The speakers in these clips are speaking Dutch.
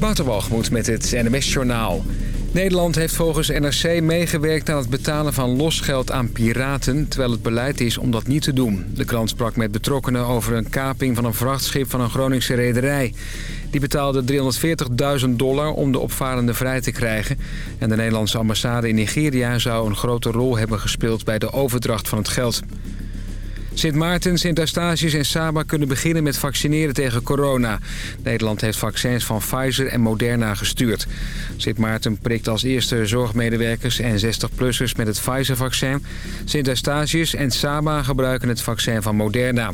Waterwalgemoed met het NMS Journaal. Nederland heeft volgens NRC meegewerkt aan het betalen van losgeld aan piraten... terwijl het beleid is om dat niet te doen. De krant sprak met betrokkenen over een kaping van een vrachtschip van een Groningse rederij. Die betaalde 340.000 dollar om de opvarende vrij te krijgen. En de Nederlandse ambassade in Nigeria zou een grote rol hebben gespeeld bij de overdracht van het geld. Sint Maarten, Sint Eustatius en Saba kunnen beginnen met vaccineren tegen corona. Nederland heeft vaccins van Pfizer en Moderna gestuurd. Sint Maarten prikt als eerste zorgmedewerkers en 60-plussers met het Pfizer-vaccin. Sint Eustatius en Saba gebruiken het vaccin van Moderna.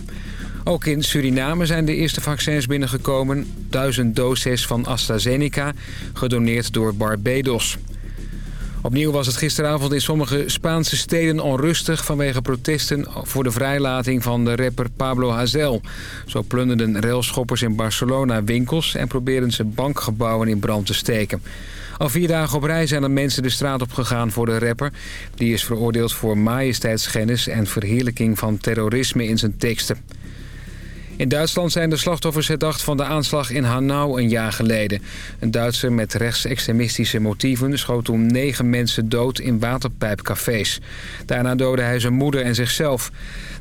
Ook in Suriname zijn de eerste vaccins binnengekomen. Duizend doses van AstraZeneca, gedoneerd door Barbados. Opnieuw was het gisteravond in sommige Spaanse steden onrustig... vanwege protesten voor de vrijlating van de rapper Pablo Hazel. Zo plunderden railschoppers in Barcelona winkels... en probeerden ze bankgebouwen in brand te steken. Al vier dagen op rij zijn er mensen de straat op gegaan voor de rapper. Die is veroordeeld voor majesteitsschennis en verheerlijking van terrorisme in zijn teksten. In Duitsland zijn de slachtoffers herdacht van de aanslag in Hanau een jaar geleden. Een Duitser met rechtsextremistische motieven schoot toen negen mensen dood in waterpijpcafés. Daarna doodde hij zijn moeder en zichzelf.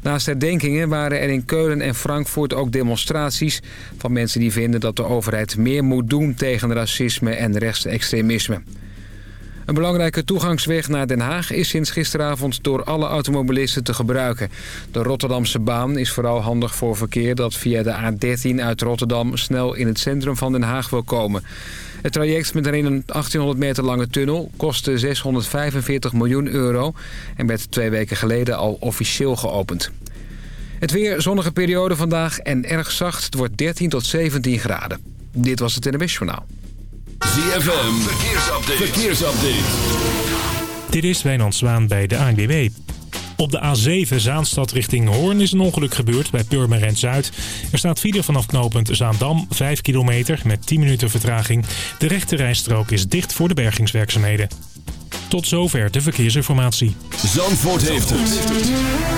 Naast herdenkingen waren er in Keulen en Frankfurt ook demonstraties... van mensen die vinden dat de overheid meer moet doen tegen racisme en rechtsextremisme. Een belangrijke toegangsweg naar Den Haag is sinds gisteravond door alle automobilisten te gebruiken. De Rotterdamse baan is vooral handig voor verkeer dat via de A13 uit Rotterdam snel in het centrum van Den Haag wil komen. Het traject met erin een 1800 meter lange tunnel kostte 645 miljoen euro en werd twee weken geleden al officieel geopend. Het weer, zonnige periode vandaag en erg zacht. Het wordt 13 tot 17 graden. Dit was het NWS Journaal. ZFM, verkeersupdate. verkeersupdate. Dit is Wijnand Zwaan bij de ANWB. Op de A7 Zaanstad richting Hoorn is een ongeluk gebeurd bij Purmerend Zuid. Er staat file vanaf knooppunt Zaandam, 5 kilometer met 10 minuten vertraging. De rechte rijstrook is dicht voor de bergingswerkzaamheden. Tot zover de verkeersinformatie. Zandvoort heeft het.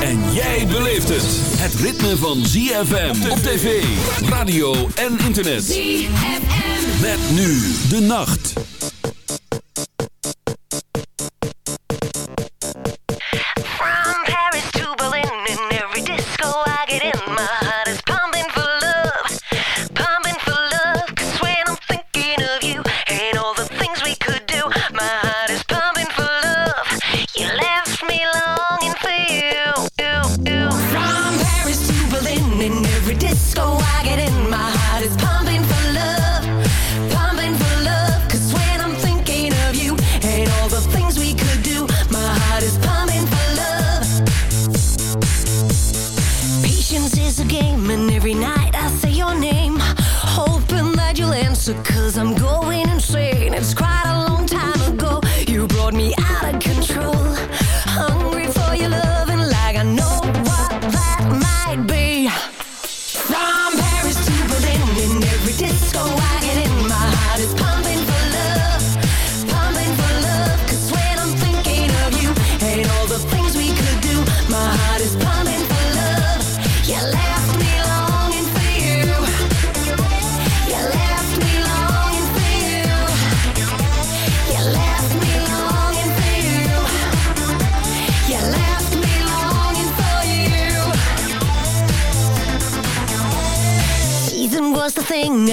En jij beleeft het. Het ritme van ZFM op tv, radio en internet. ZFM. Met nu de nacht.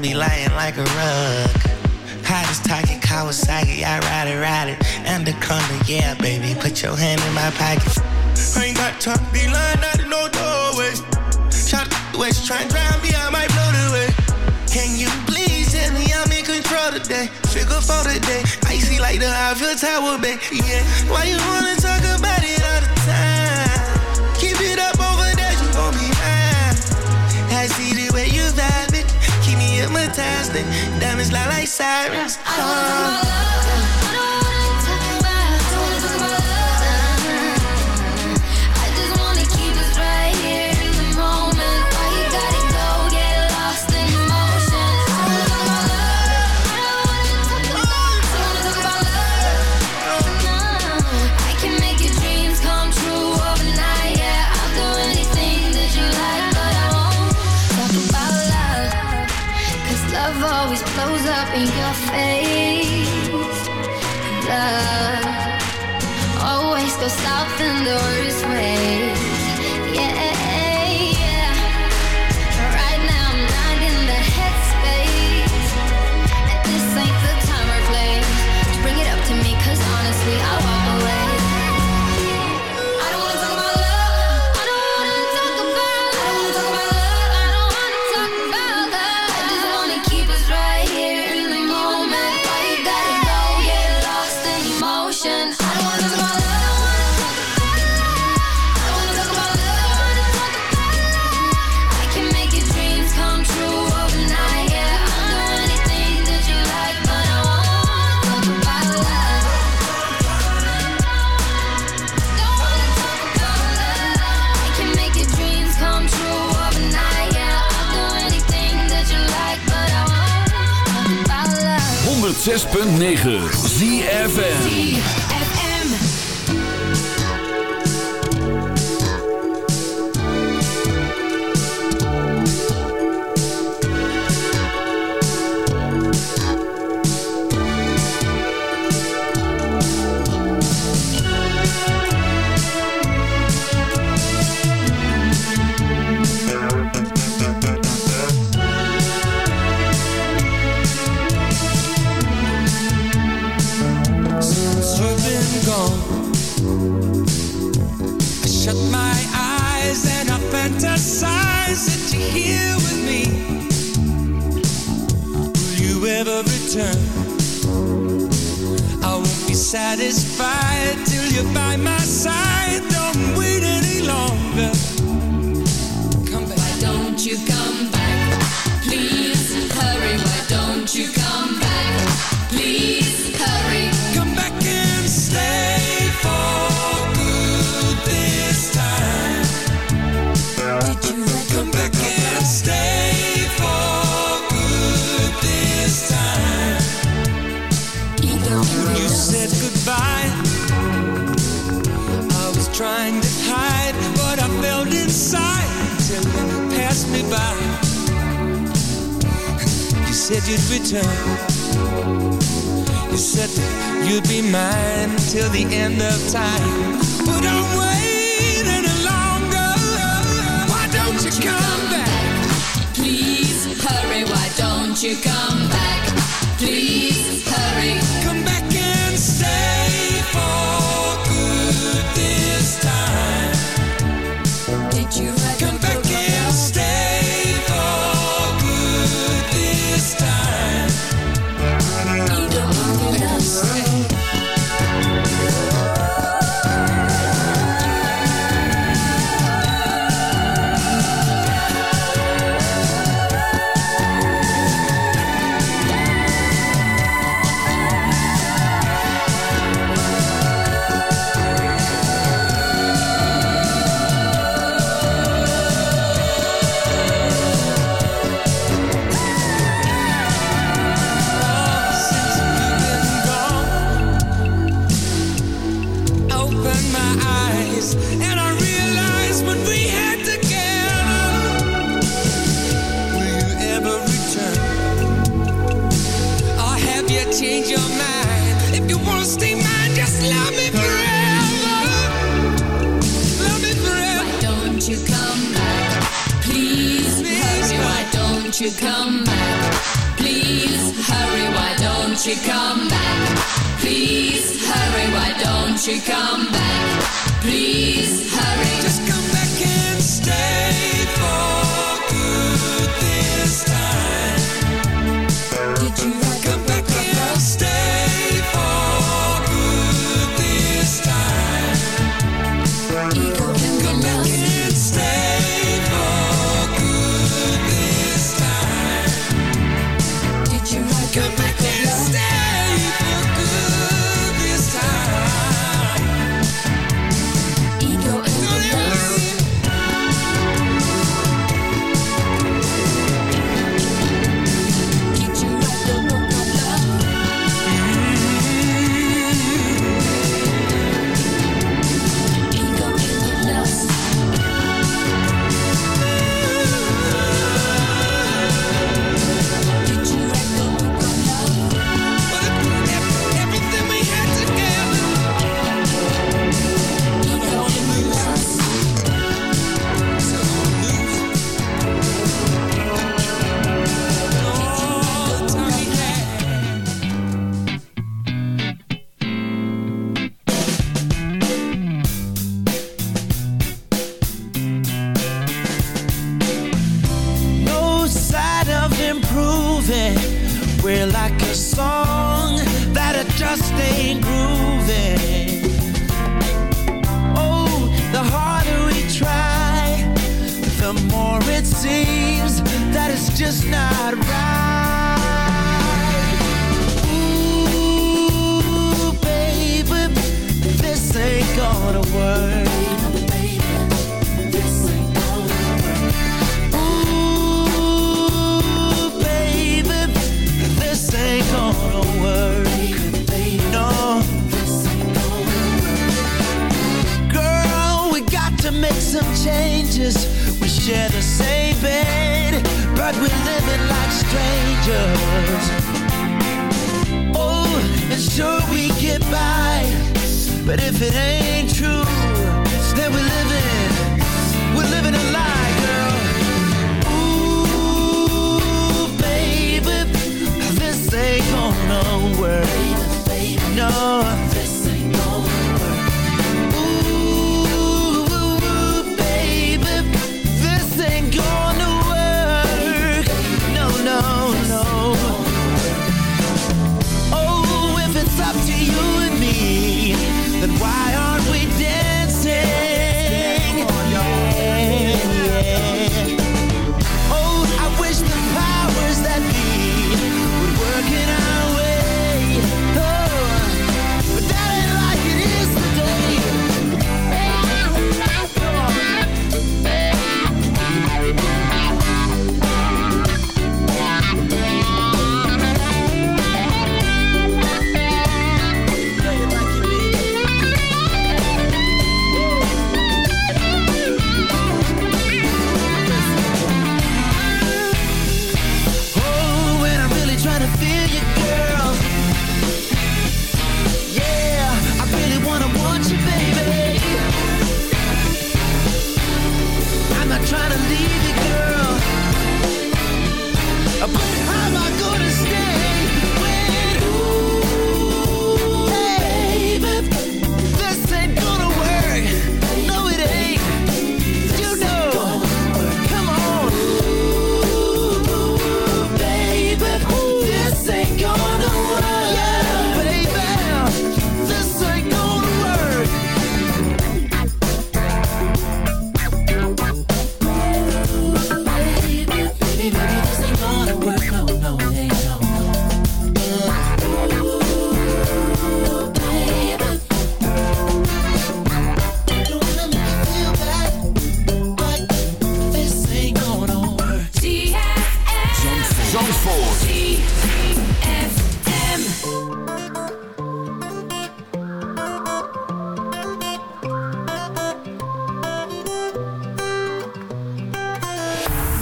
be lying like a rug. Hottest target, Kawasaki, I ride it, ride it. Anaconda, yeah, baby, put your hand in my pocket. I ain't got time to be lying out of no doorway. Shot way, she try and drown me, I might blow the way. Can you please tell me I'm in control today? Figure for today, icy like the Eiffel Tower, baby. Yeah, why you wanna talk about it? fantastic. Diamonds lie like sirens. I want my love. 106.9 ZFN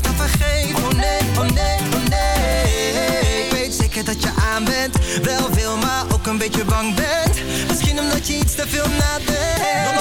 vergeven. Oh nee, oh nee, oh nee. Ik weet zeker dat je aan bent. Wel wil, maar ook een beetje bang bent. Misschien omdat je iets te veel nadenkt. Dan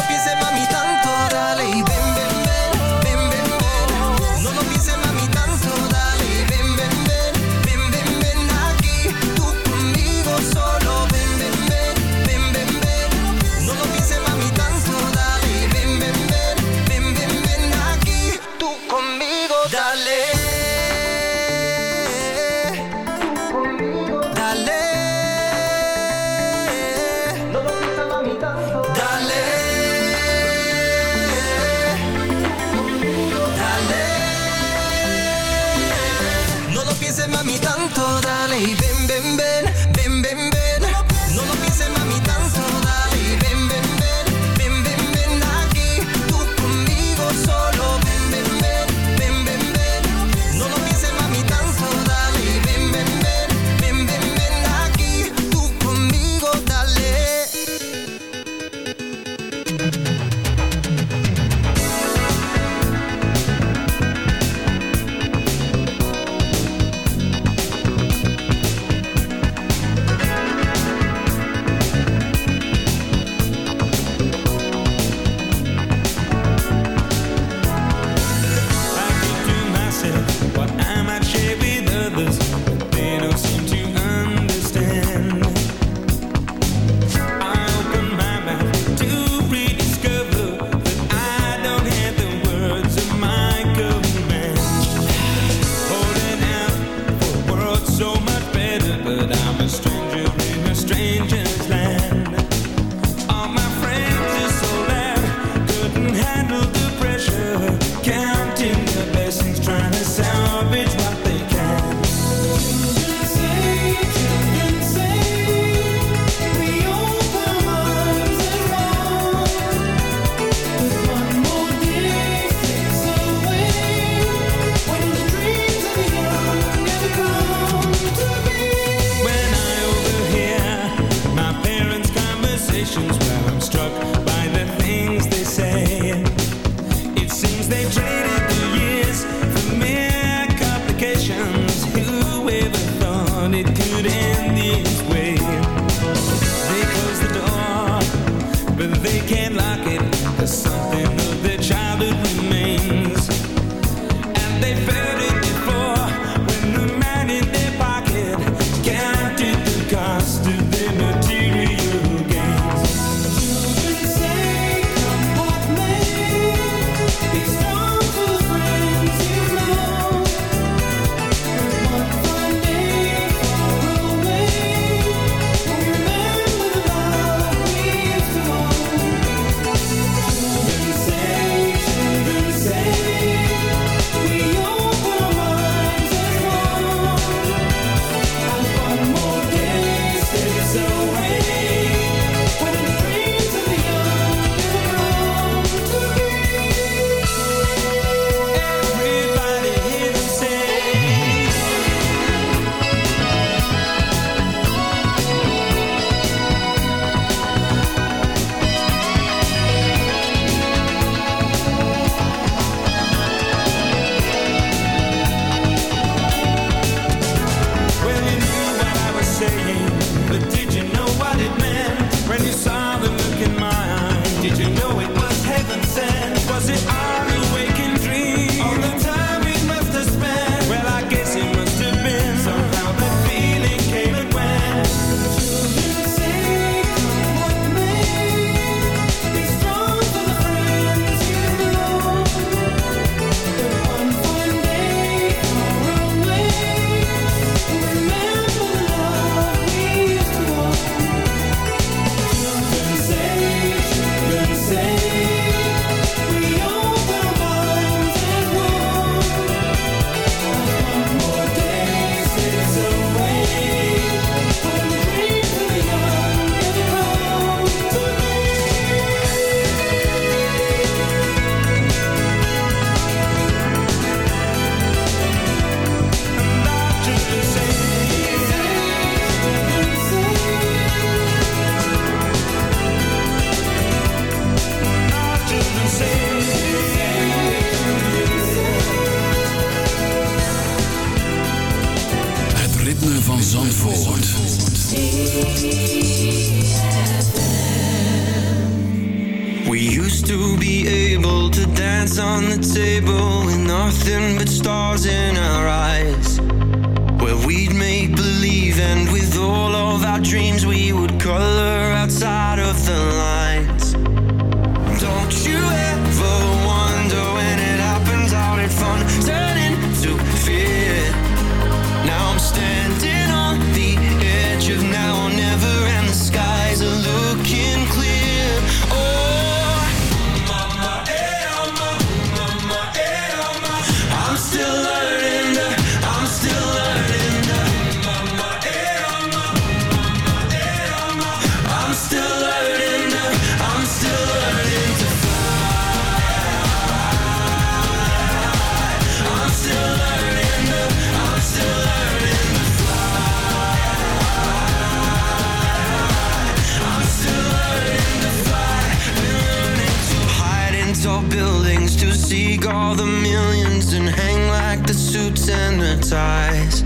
hypnotized.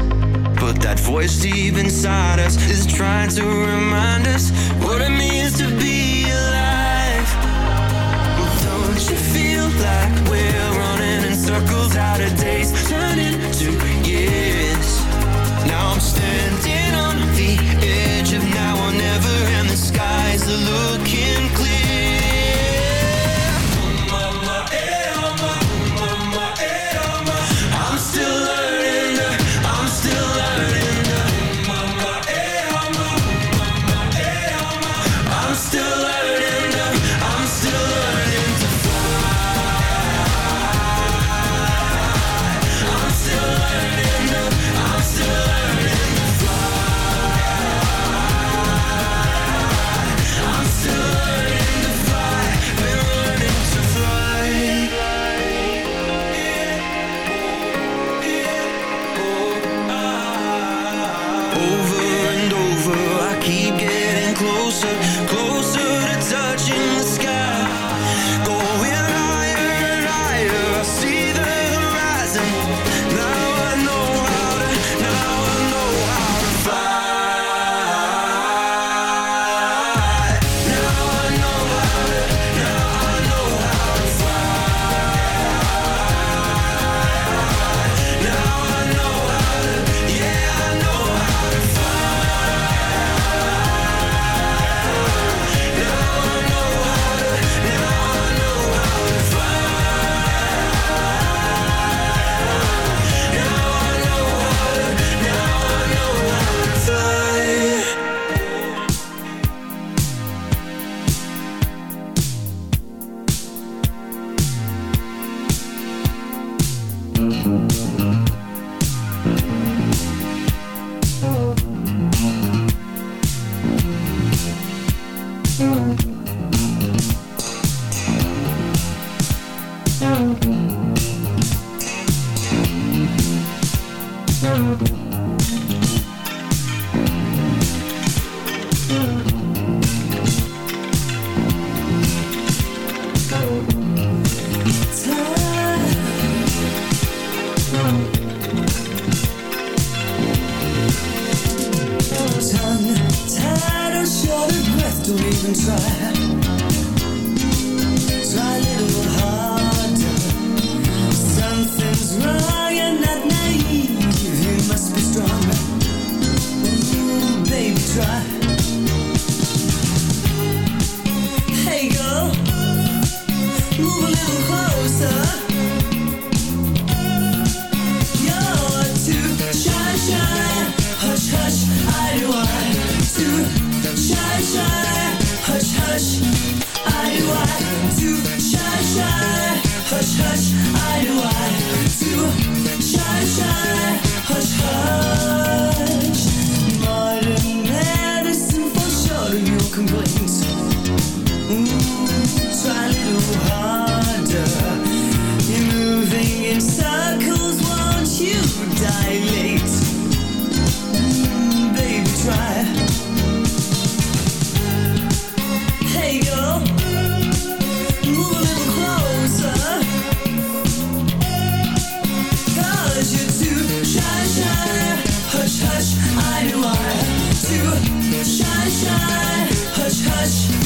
But that voice deep inside us is trying to remind us what it means to be alive. Well, don't you feel like we're running in circles out of days, turning to rush.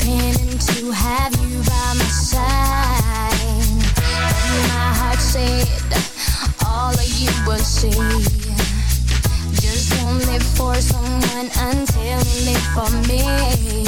to have you by my side. My heart said all of you will see. Just won't for someone until you for me.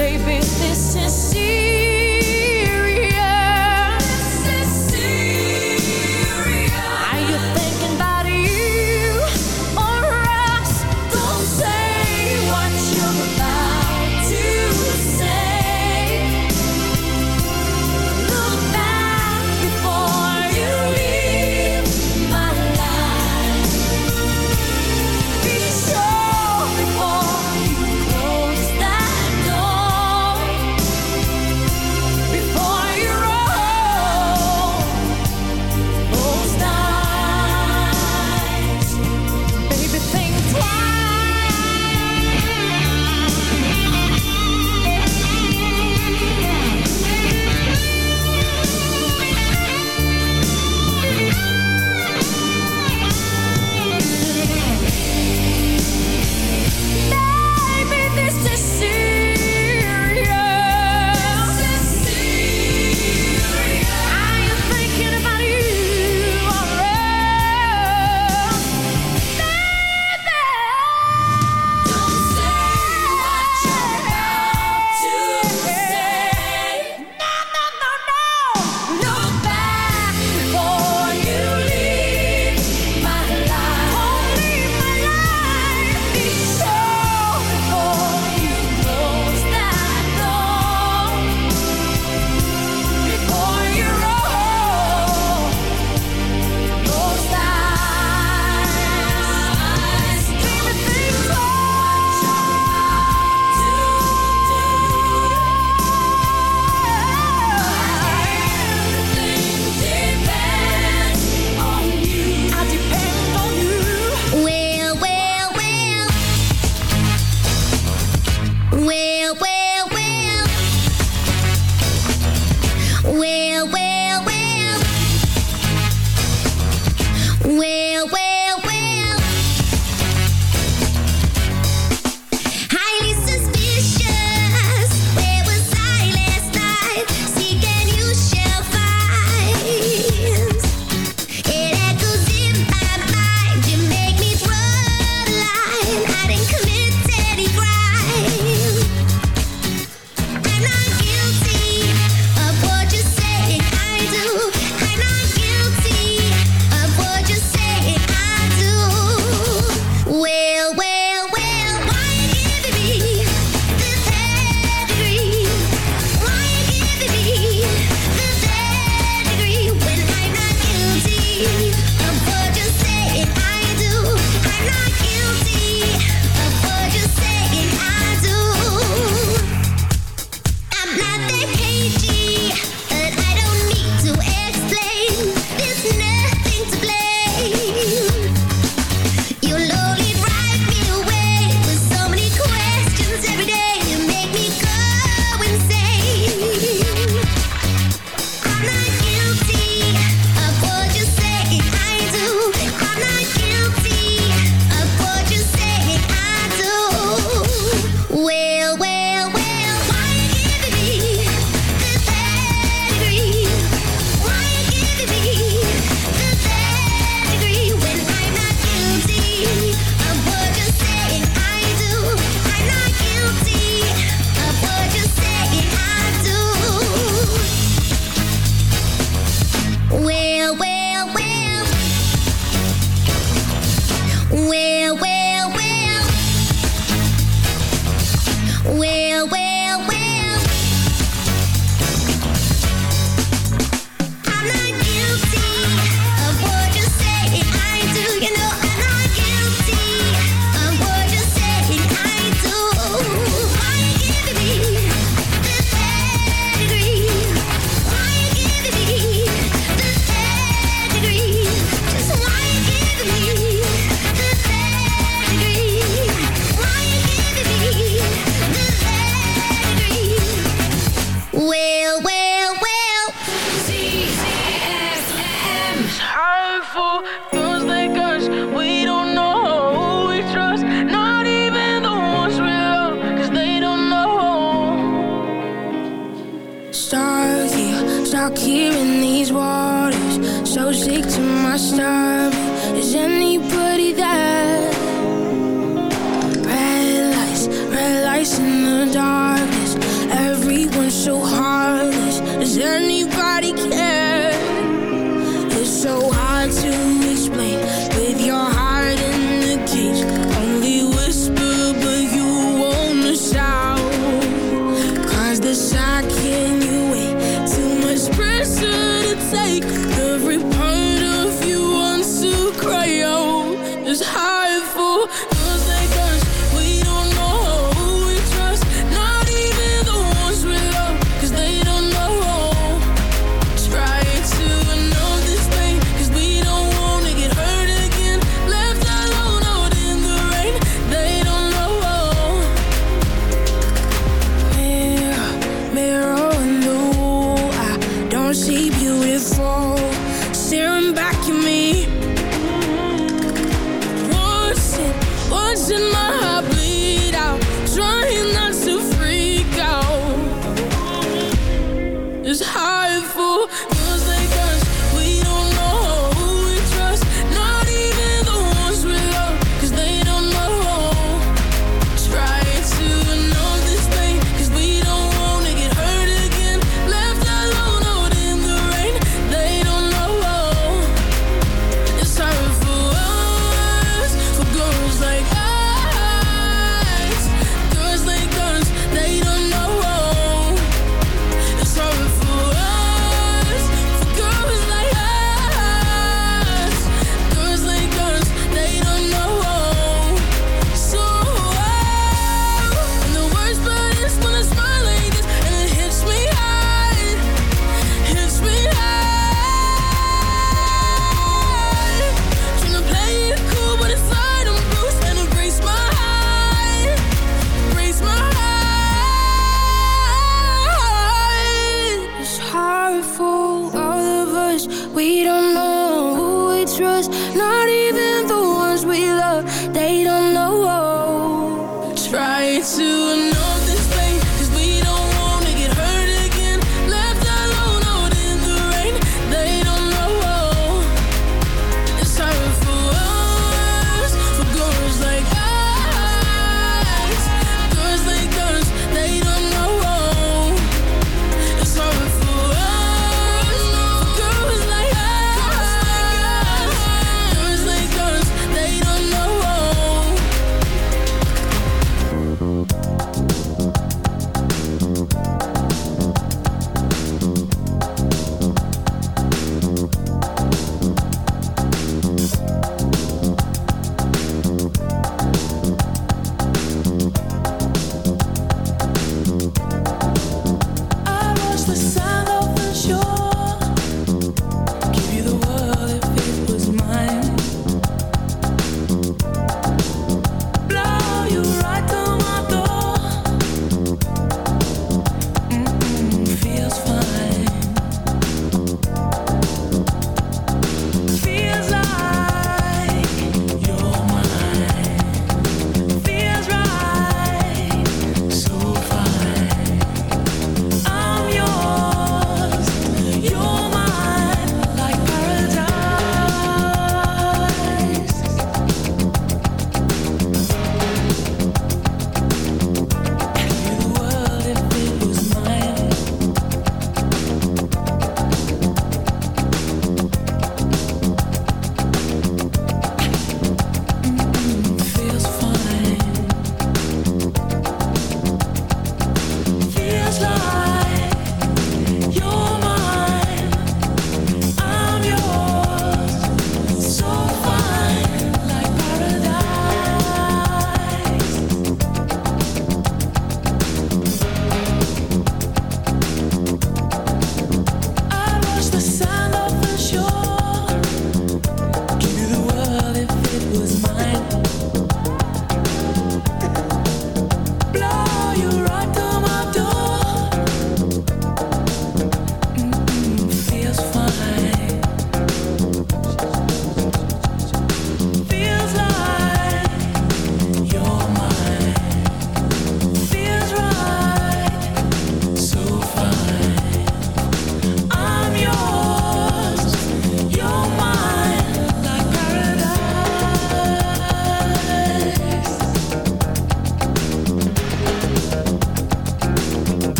Baby, this is serious.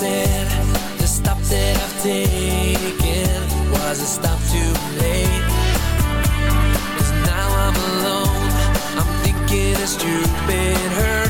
said the stop that I've taken was a stop too late. Cause now I'm alone, I'm thinking it's stupid, hurt.